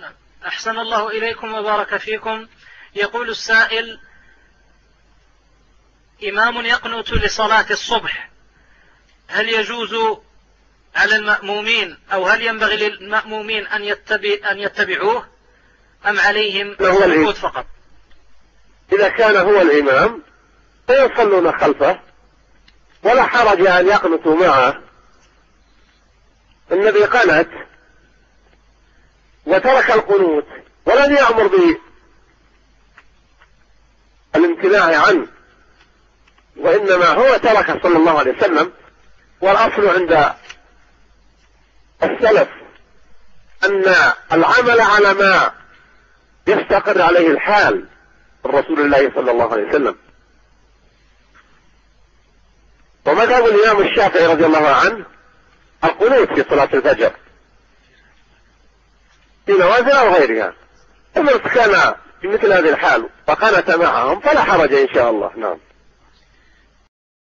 نعم. أحسن الله إليكم وبارك فيكم. يقول السائل إمام يقنت لصلاة الصبح هل يجوز على المأمومين أو هل ينبغي للمأمومين أن, يتبع أن يتبعوه أم عليهم السكوت فقط؟ إذا كان هو الإمام فيصلون خلفه ولا حرج أن يقنطوا معه. النبي قنت. وترك القنوت ولم يأمر بالامتناع عنه وإنما هو ترك صلى الله عليه وسلم والأصل عند السلف أن العمل على ما يستقر عليه الحال الرسول الله صلى الله عليه وسلم. ومذهب الإمام الشافعي رضي الله عنه القنوت في صلاة الفجر. في نوازل أو غيرها. فمن كان مثل هذه الحال وقنت معهم فلا حرج إن شاء الله. نعم.